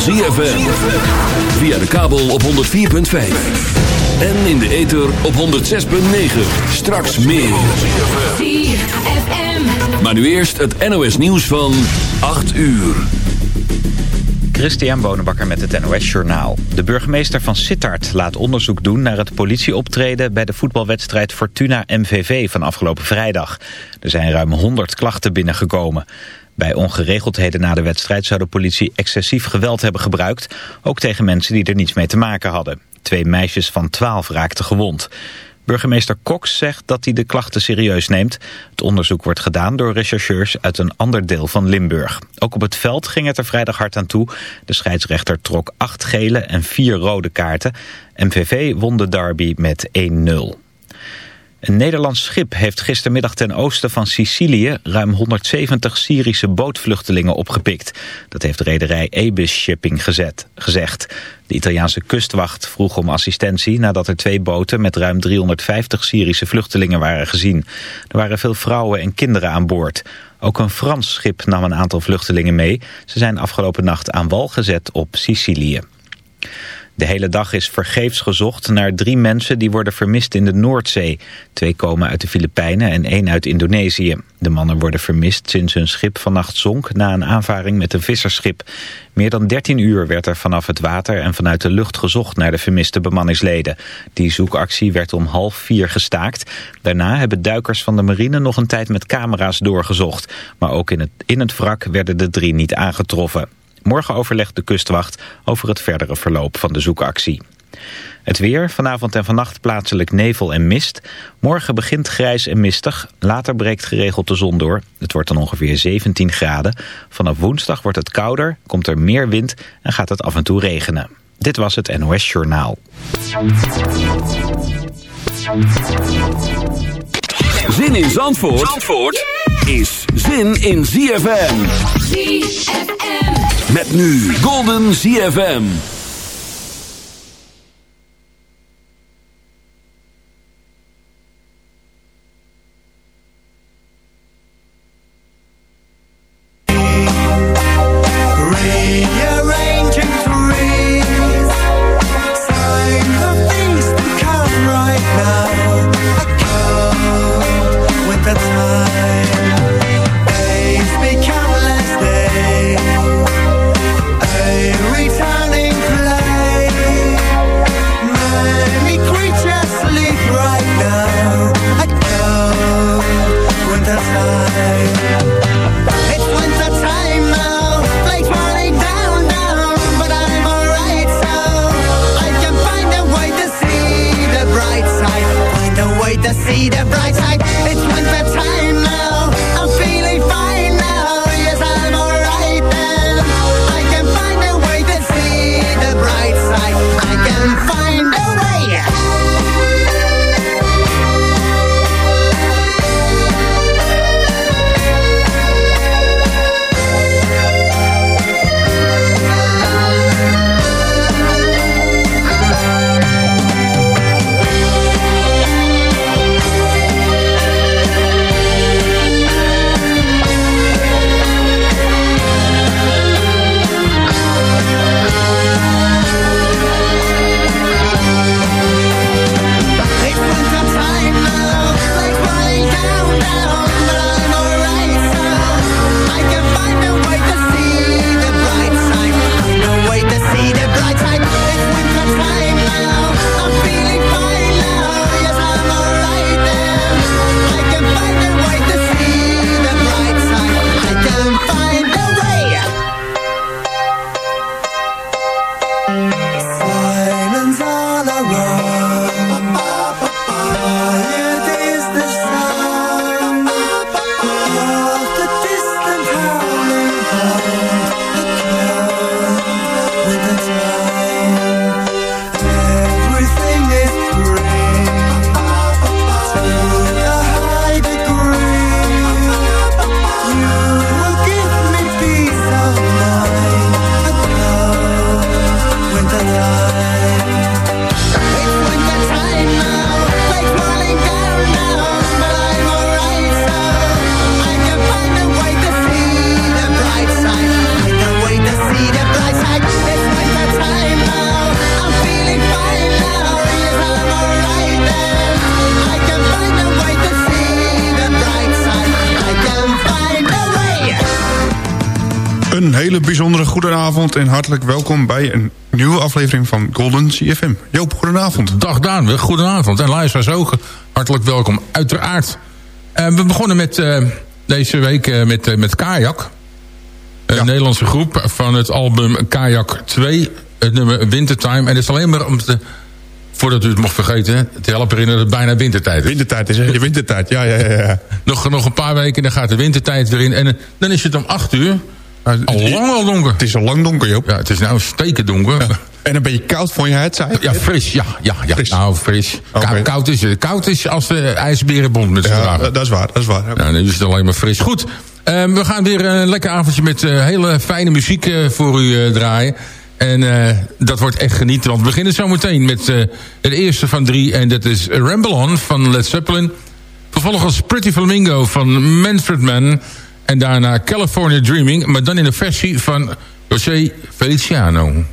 ZFM. Via de kabel op 104.5. En in de ether op 106.9. Straks meer. ZFM. Maar nu eerst het NOS nieuws van 8 uur. Christian Bonenbakker met het NOS Journaal. De burgemeester van Sittard laat onderzoek doen naar het politieoptreden... bij de voetbalwedstrijd Fortuna-MVV van afgelopen vrijdag. Er zijn ruim 100 klachten binnengekomen. Bij ongeregeldheden na de wedstrijd zou de politie excessief geweld hebben gebruikt... ook tegen mensen die er niets mee te maken hadden. Twee meisjes van 12 raakten gewond. Burgemeester Cox zegt dat hij de klachten serieus neemt. Het onderzoek wordt gedaan door rechercheurs uit een ander deel van Limburg. Ook op het veld ging het er vrijdag hard aan toe. De scheidsrechter trok acht gele en vier rode kaarten. MVV won de derby met 1-0. Een Nederlands schip heeft gistermiddag ten oosten van Sicilië ruim 170 Syrische bootvluchtelingen opgepikt. Dat heeft rederij Ebis Shipping gezet, gezegd. De Italiaanse kustwacht vroeg om assistentie nadat er twee boten met ruim 350 Syrische vluchtelingen waren gezien. Er waren veel vrouwen en kinderen aan boord. Ook een Frans schip nam een aantal vluchtelingen mee. Ze zijn afgelopen nacht aan wal gezet op Sicilië. De hele dag is vergeefs gezocht naar drie mensen die worden vermist in de Noordzee. Twee komen uit de Filipijnen en één uit Indonesië. De mannen worden vermist sinds hun schip vannacht zonk na een aanvaring met een visserschip. Meer dan 13 uur werd er vanaf het water en vanuit de lucht gezocht naar de vermiste bemanningsleden. Die zoekactie werd om half vier gestaakt. Daarna hebben duikers van de marine nog een tijd met camera's doorgezocht. Maar ook in het, in het wrak werden de drie niet aangetroffen. Morgen overlegt de kustwacht over het verdere verloop van de zoekactie. Het weer, vanavond en vannacht plaatselijk nevel en mist. Morgen begint grijs en mistig, later breekt geregeld de zon door. Het wordt dan ongeveer 17 graden. Vanaf woensdag wordt het kouder, komt er meer wind en gaat het af en toe regenen. Dit was het NOS Journaal. Zin in Zandvoort, Zandvoort is zin in ZFM. ZFM. Met nu Golden ZFM. Hartelijk welkom bij een nieuwe aflevering van Golden CFM. Joop, goedenavond. Dag Daan, goedenavond. En luisteraars ook, hartelijk welkom, uiteraard. Uh, we begonnen met, uh, deze week uh, met, met Kajak. Een ja. Nederlandse groep van het album Kajak 2, het nummer Wintertime. En het is alleen maar om te, voordat u het mocht vergeten, te helpen herinneren dat het bijna wintertijd is. Wintertijd is de wintertijd, ja, ja, ja. nog, nog een paar weken, dan gaat de wintertijd weer in. En dan is het om 8 uur. Al lang al donker. Het is al lang donker, Joop. Ja, het is nou steken donker. Ja. En een beetje koud vond je het, zei Ja, fris, ja. ja, ja. Fris. Nou, fris. Okay. Koud, is het. Koud is als de ijsberenbond met z'n ja, dat is waar, dat is waar. Nou, dan is het alleen maar fris. Goed, um, we gaan weer een lekker avondje met uh, hele fijne muziek uh, voor u uh, draaien. En dat wordt echt genieten, want we beginnen zo meteen met het eerste van drie. En dat is Ramble On van Led Zeppelin. Vervolgens Pretty Flamingo van Manfred Mann. En daarna California Dreaming, maar dan in de versie van José Feliciano.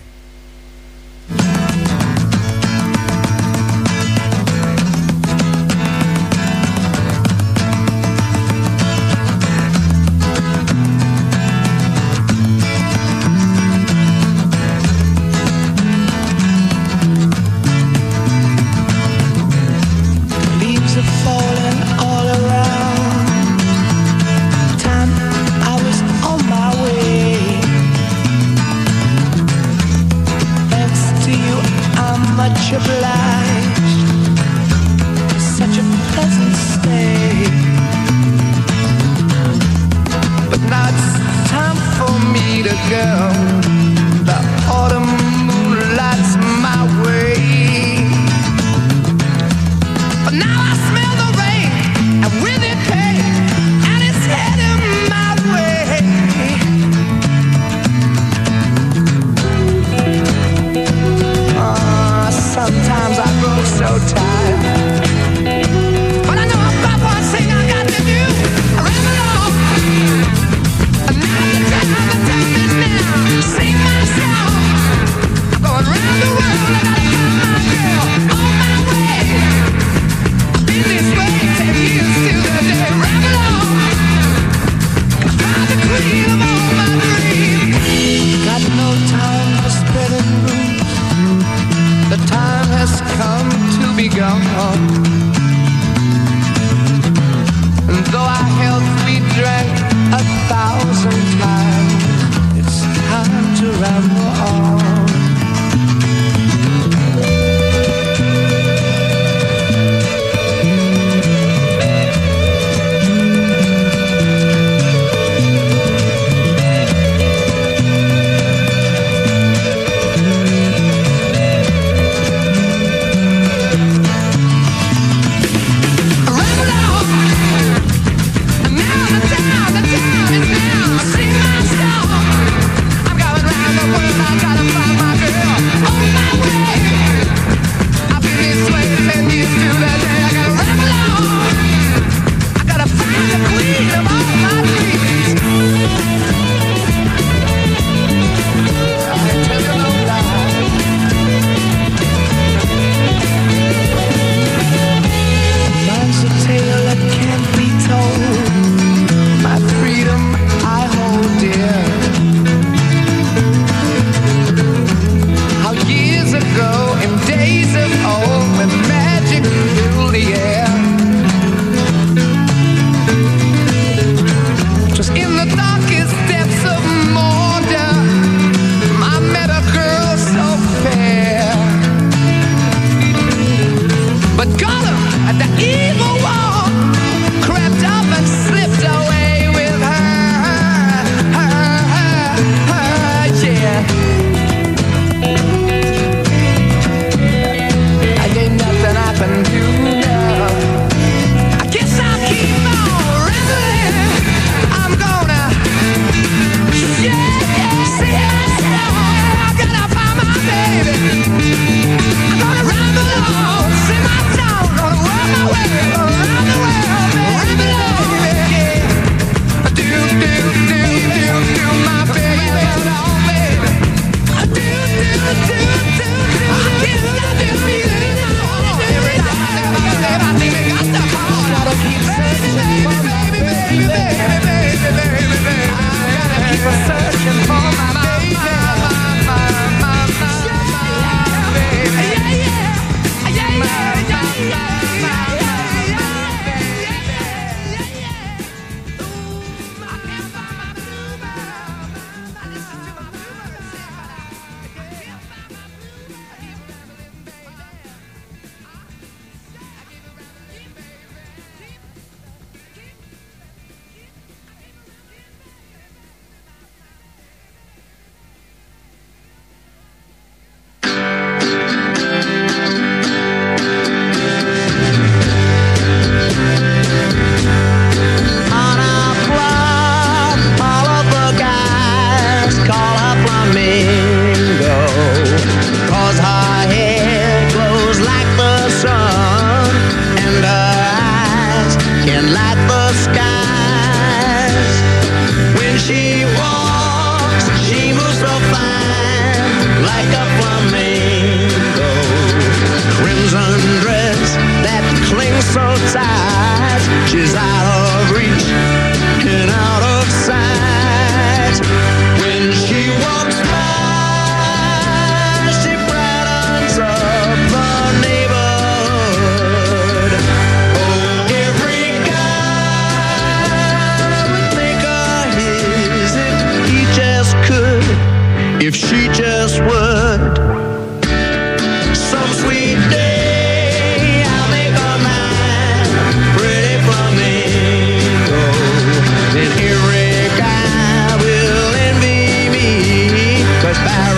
barrel.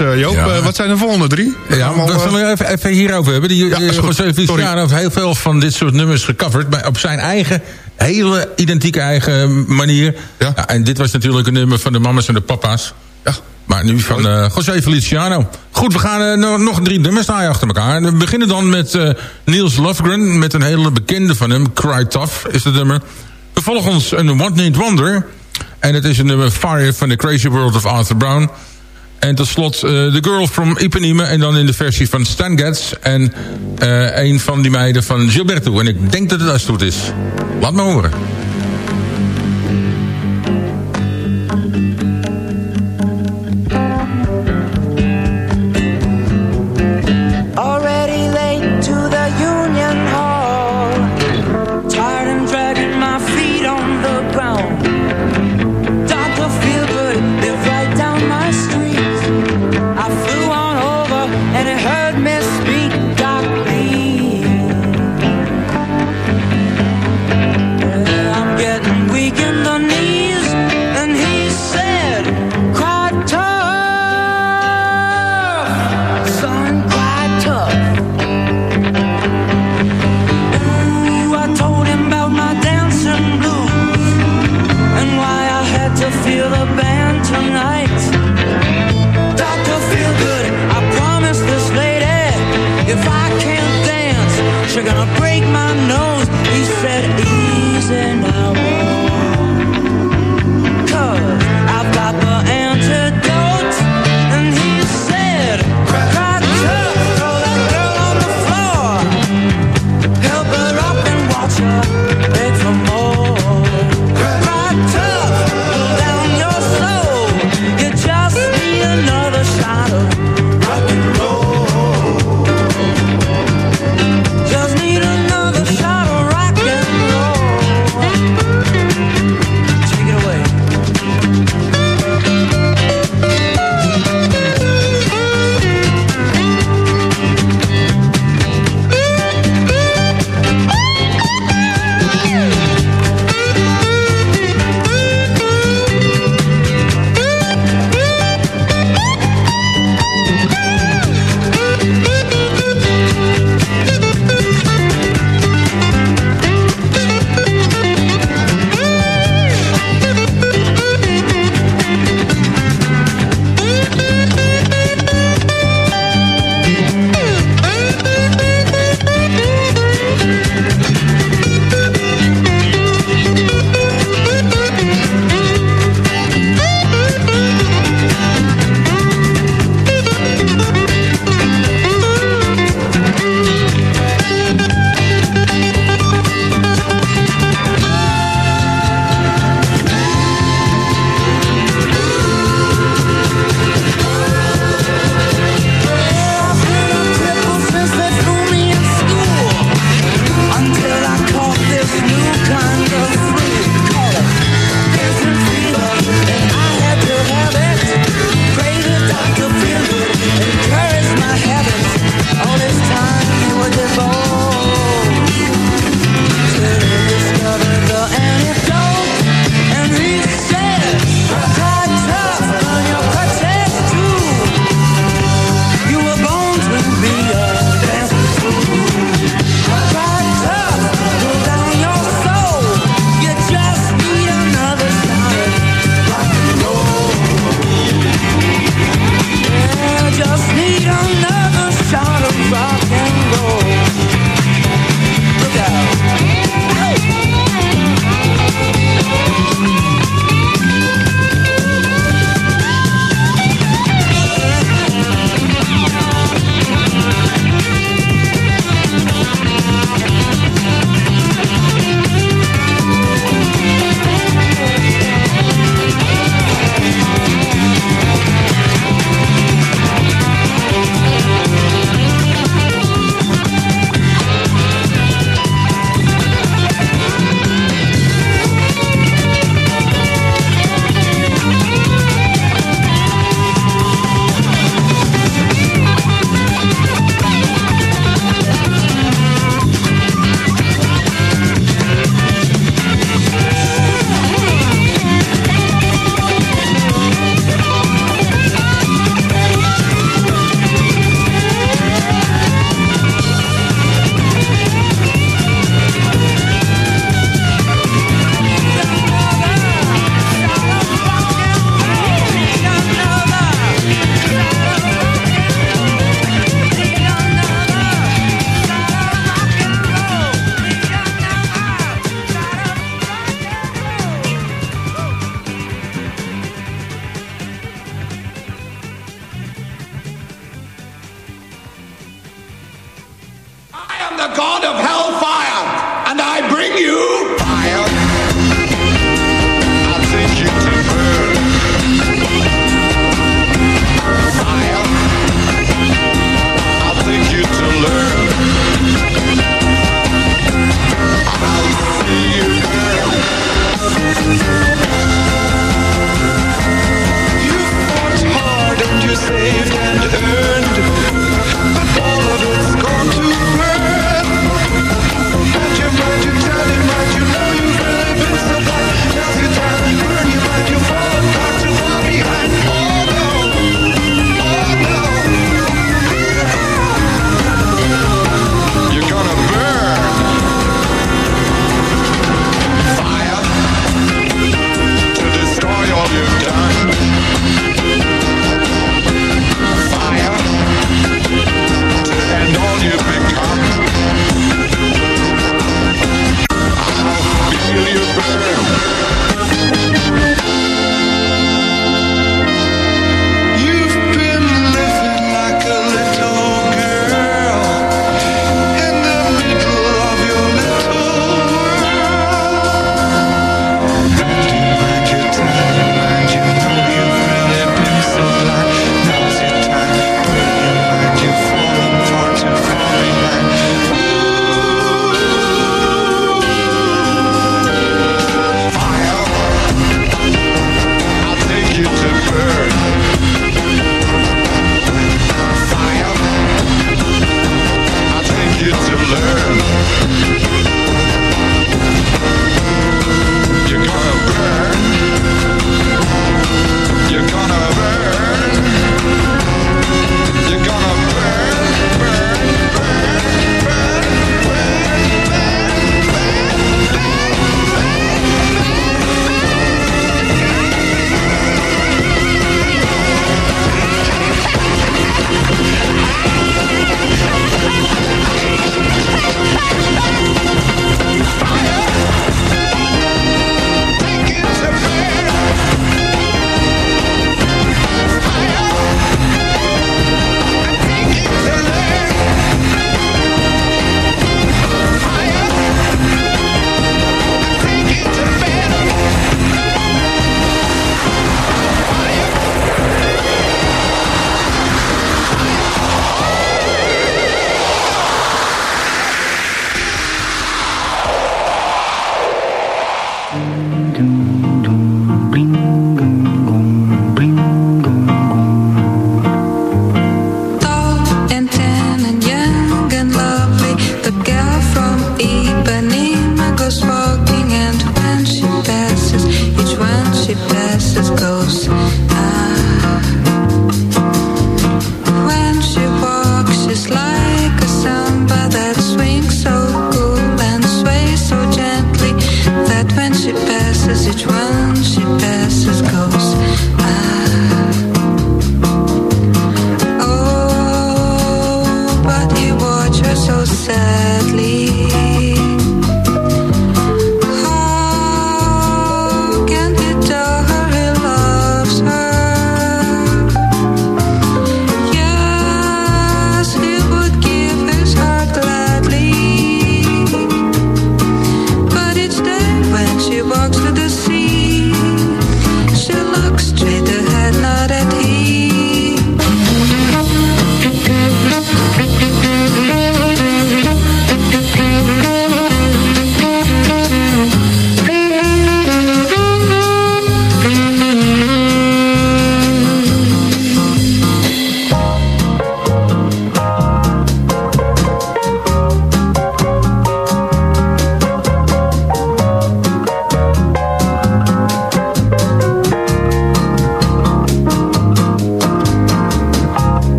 Eh, Joop, eh, wat zijn de volgende drie? Ja, zullen we zullen even, even hierover hebben. Die, José Feliciano heeft heel veel van dit soort nummers gecoverd. Maar op zijn eigen, hele identieke eigen manier. Ja. en dit was natuurlijk een nummer van de mamas en de papa's. Ja. Maar nu van José Feliciano. Goed, we gaan nog drie nummers naaien achter elkaar. We beginnen dan met Niels Lofgren. Met een hele bekende van hem. Cry Tough is het nummer. Vervolgens een One Need Wonder. En het is een nummer Fire van The Crazy World of Arthur Brown. En tot slot eh, The Girl from Ipanema. En dan in de versie van Stan Getz. En uh, een van die meiden van Gilberto. En ik denk dat het als het goed is. Laat me horen.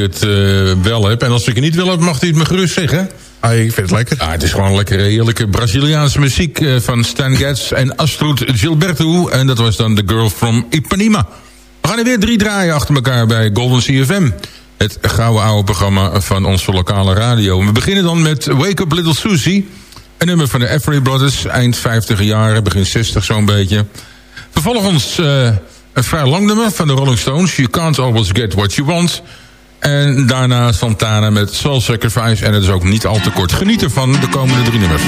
het eh, wel heb. En als ik het niet wil mag hij het me gerust zeggen. Ah, ik vind het lekker. Ah, het is gewoon lekkere, heerlijke Braziliaanse muziek eh, van Stan Getz en Astrud Gilberto. En dat was dan The Girl from Ipanema. We gaan er weer drie draaien achter elkaar bij Golden CFM. Het gouden oude programma van onze lokale radio. We beginnen dan met Wake Up Little Susie. Een nummer van de Every Brothers, eind 50 jaren, begin 60 zo'n beetje. Vervolgens uh, eh, een vrij lang nummer van de Rolling Stones. You Can't Always Get What You Want... En daarna Santana met Soul Sacrifice. En het is ook niet al te kort genieten van de komende drie nummers.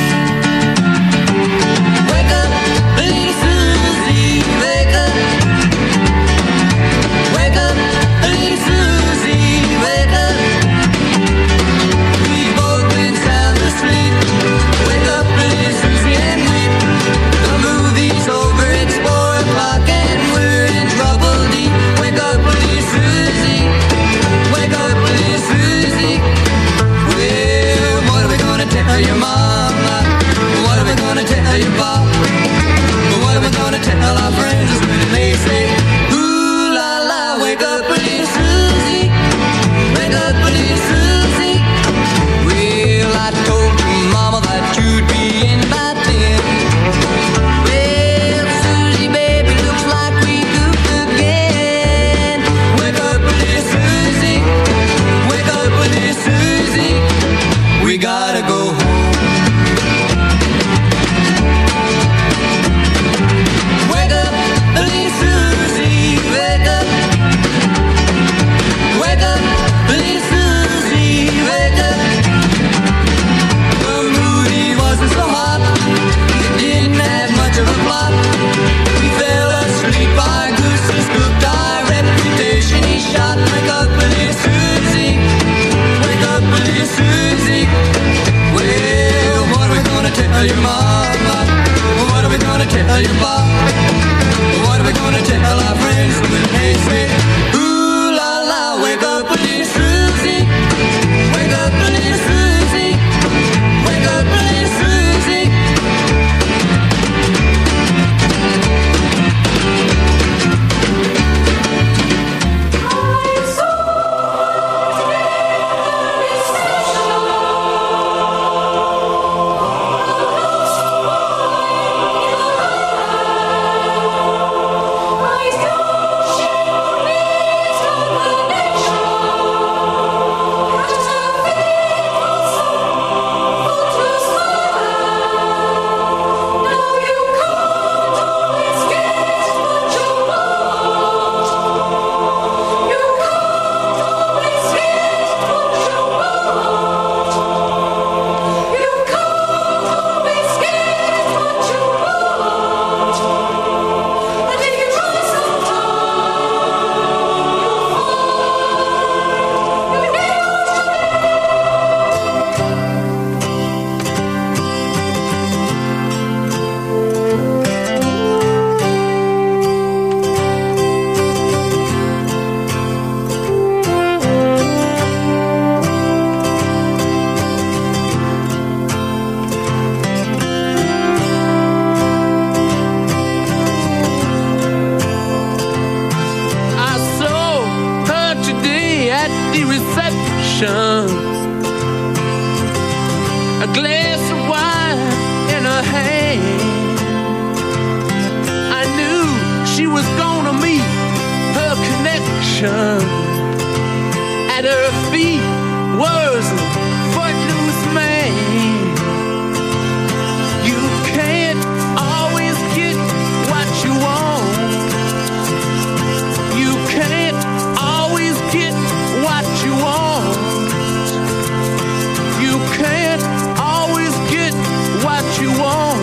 you want.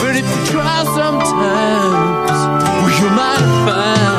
But if you try sometimes, well, you might find.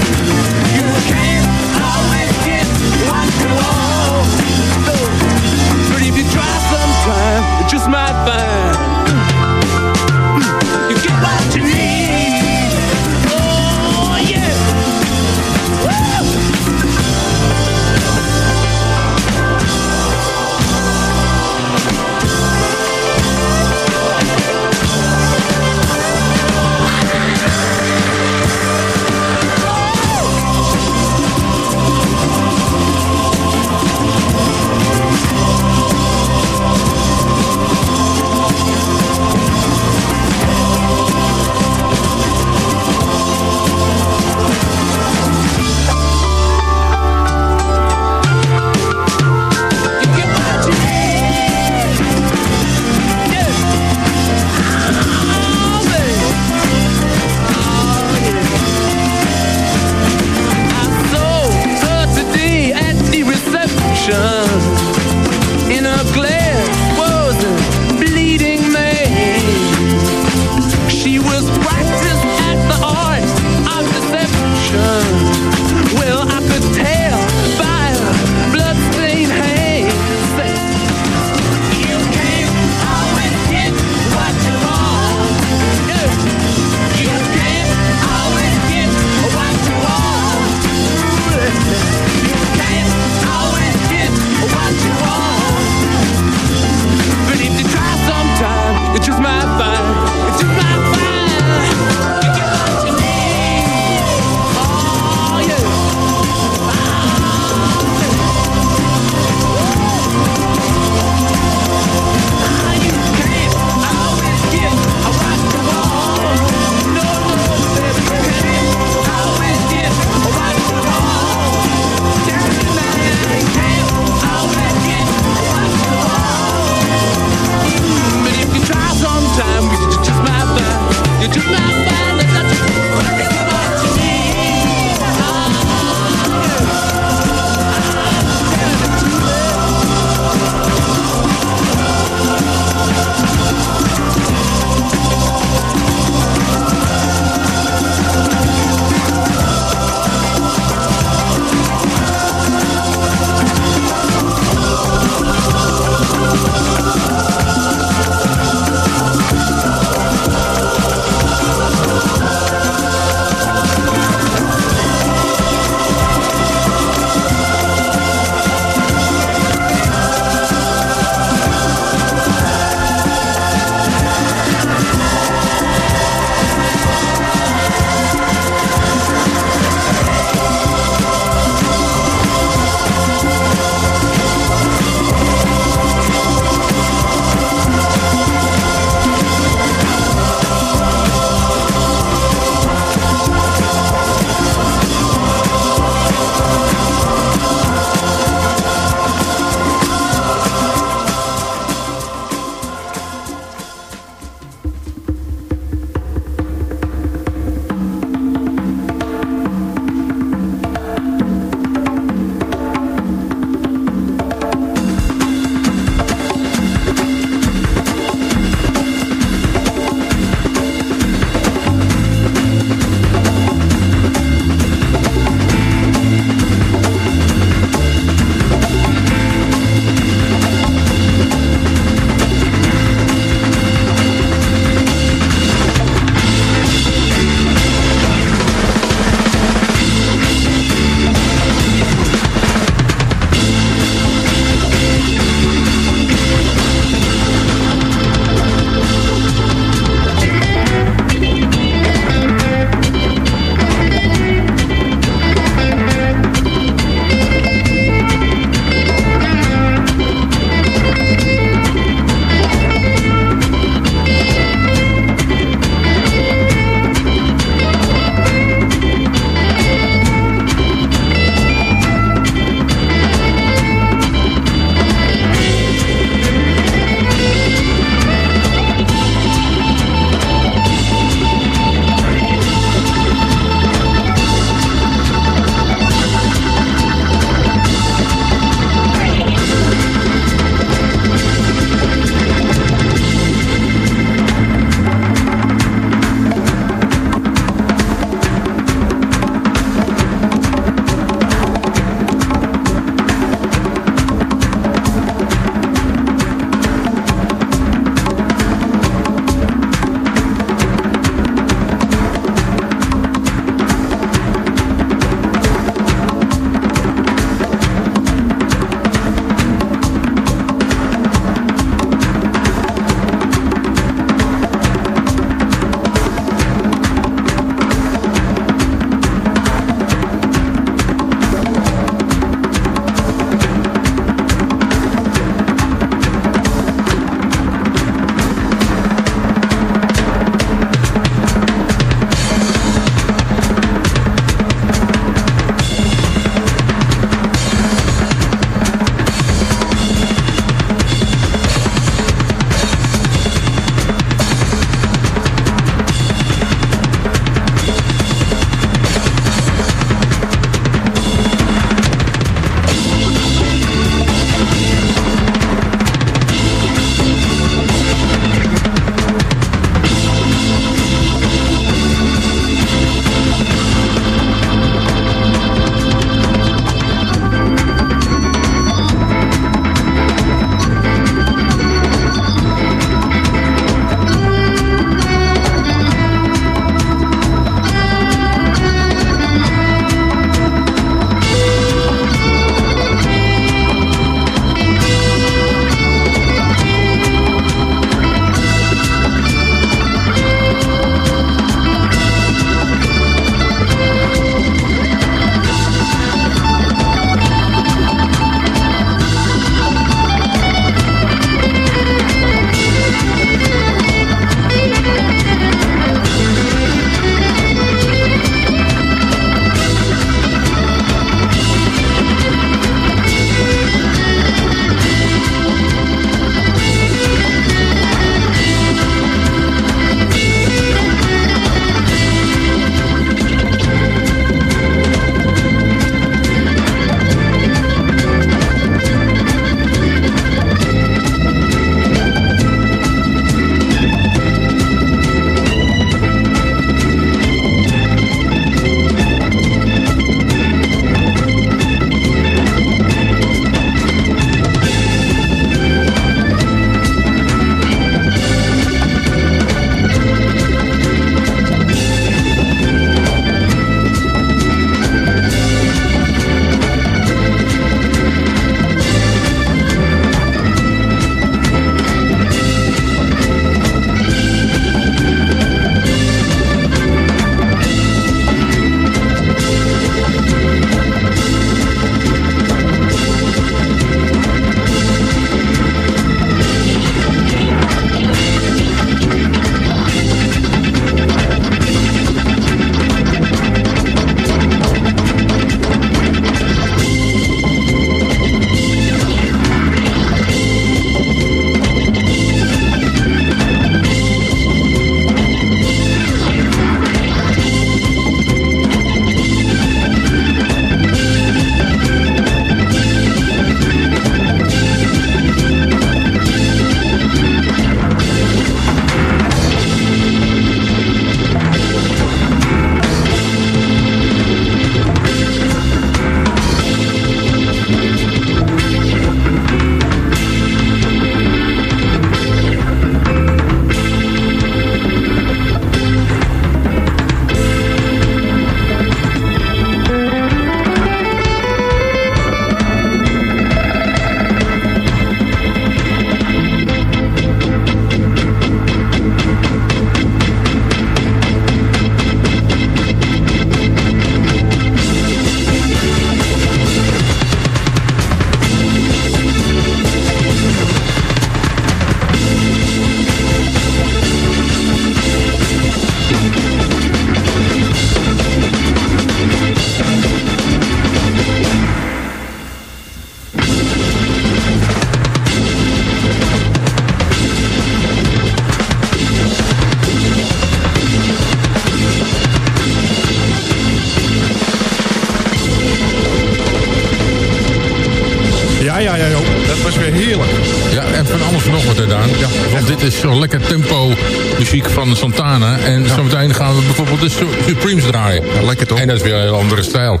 En dat is weer een heel andere stijl.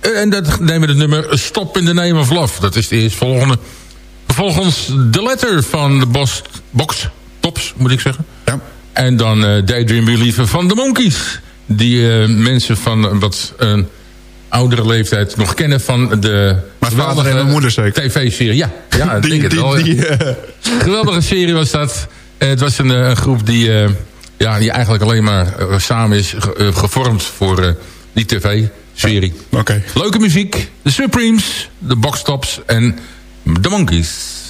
En dat nemen we het nummer Stop in the Name of Love. Dat is de eerstvolgende. Vervolgens de letter van de Bos, Box Tops, moet ik zeggen. Ja. En dan eh, Daydream Believer van de Monkeys. Die eh, mensen van een wat een oudere leeftijd nog kennen van de... Mijn vader en mijn moeder zeker. TV-serie, ja. Ja, Die- denk het die- wel, ja. die, eh, Geweldige serie was dat. Het was een, een groep die, ja, die eigenlijk alleen maar samen is ge- gevormd voor die tv-serie. Oké. Leuke muziek. De Supremes, de Boxtops en de Monkeys.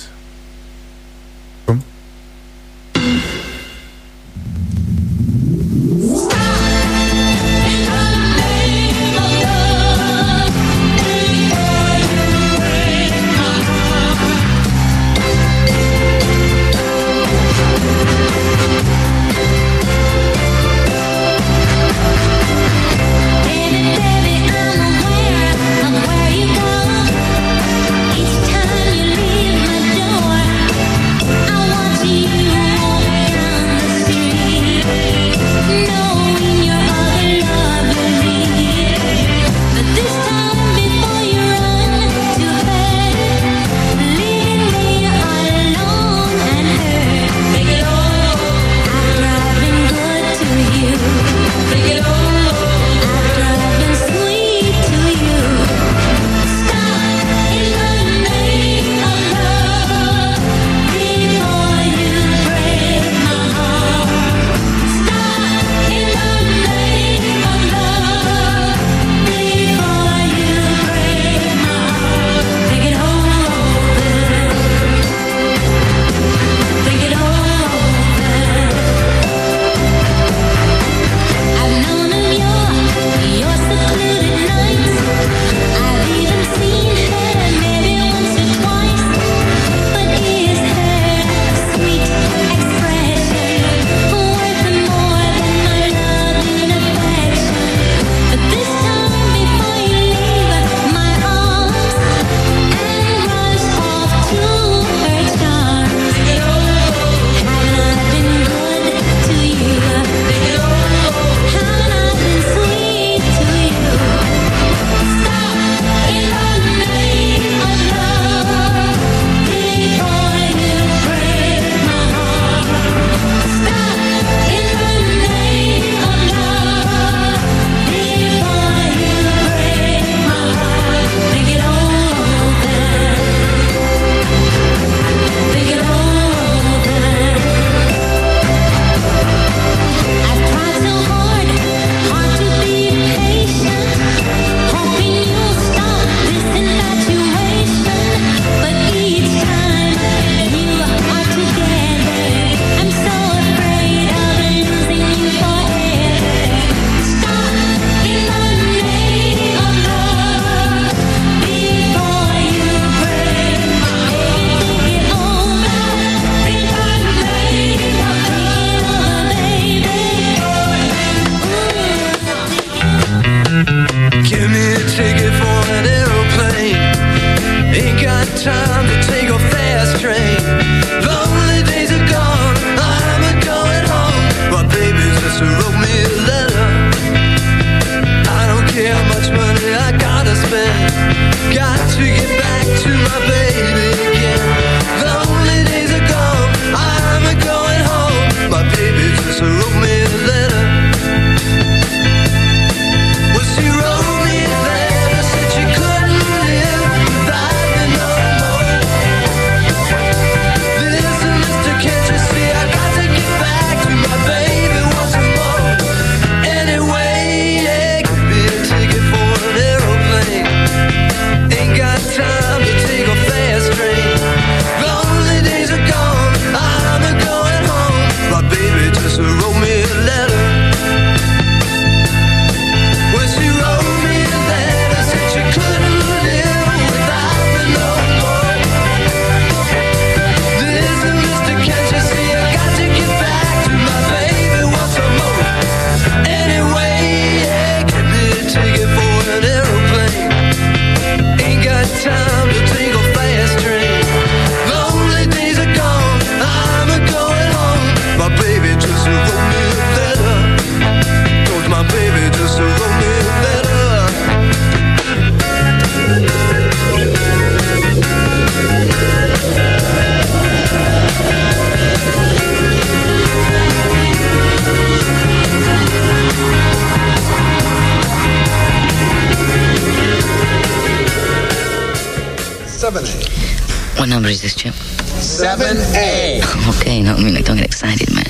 Number is this, Chip? 7A. Okay, no, I mean, like, don't get excited, man.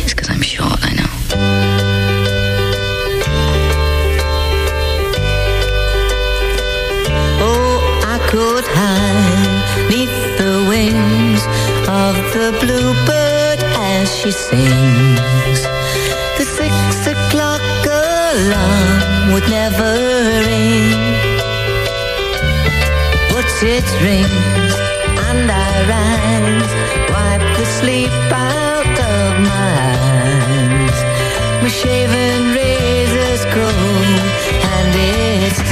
It's because I'm short, I know. Oh, I could hide neath the wings of the bluebird as she sings. The six o'clock alarm would never ring, but it rings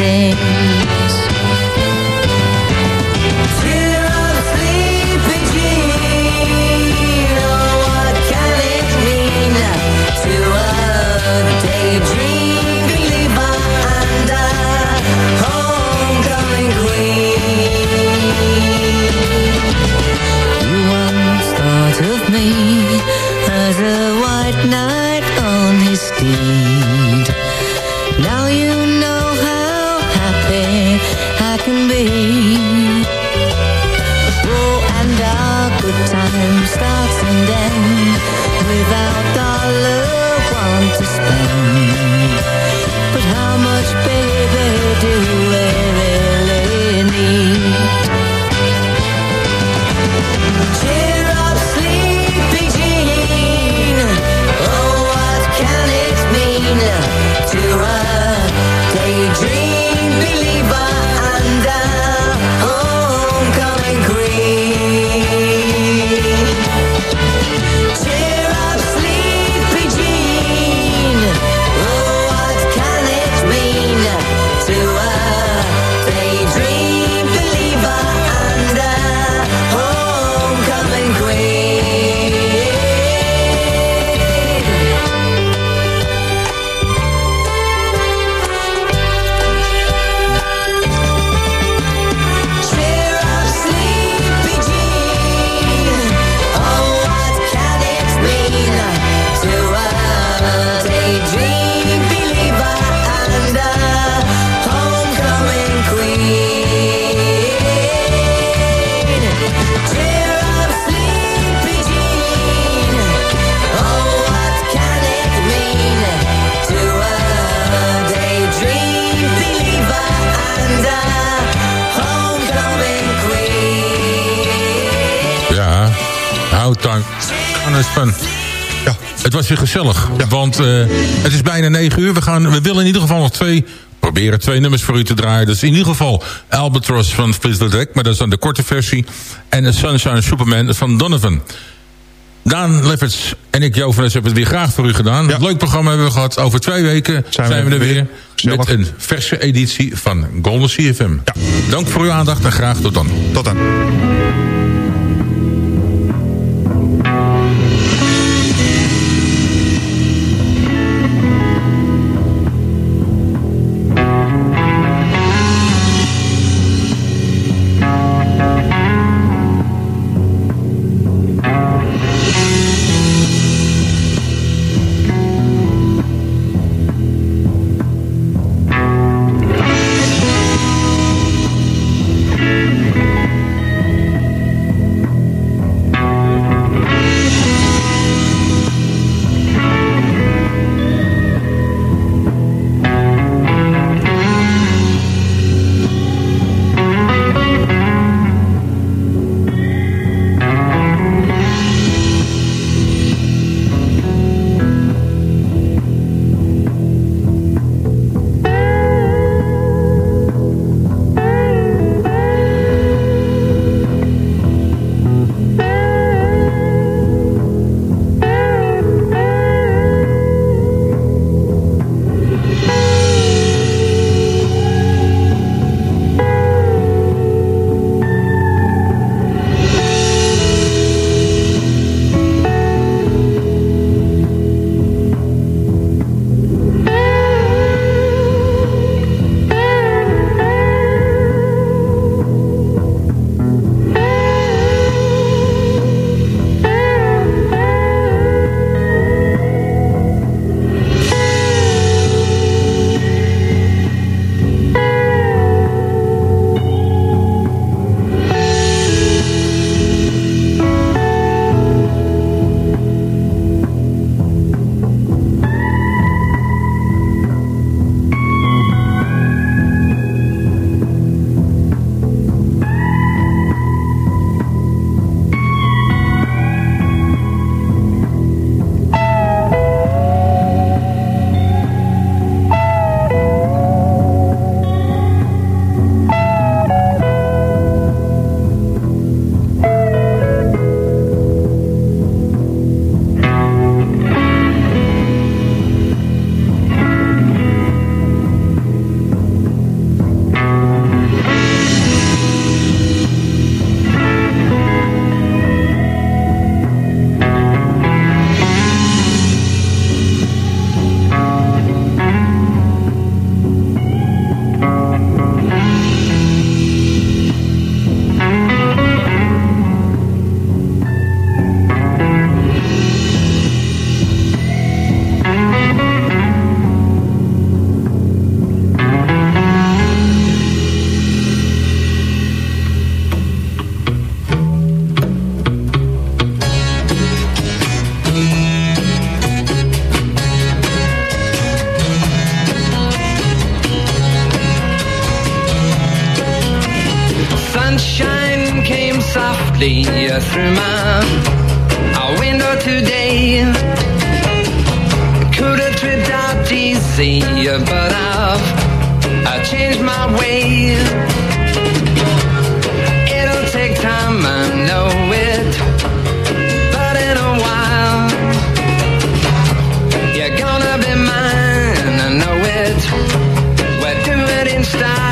sing want eh, het is bijna 9 uur. We, gaan, we willen in ieder geval nog twee, proberen twee nummers voor u te draaien. Dat is in ieder geval Albatross van Spitzel Deck, maar dat is dan de korte versie. En Sunshine Superman van Donovan. Daan Lefferts en ik, Jovenes, hebben het weer graag voor u gedaan. Ja. Een leuk programma hebben we gehad. Over twee weken zijn, Zijn we we er weer. Met een verse editie van Golden CFM. Ja. Dank voor uw aandacht en graag tot dan. Tot dan. understand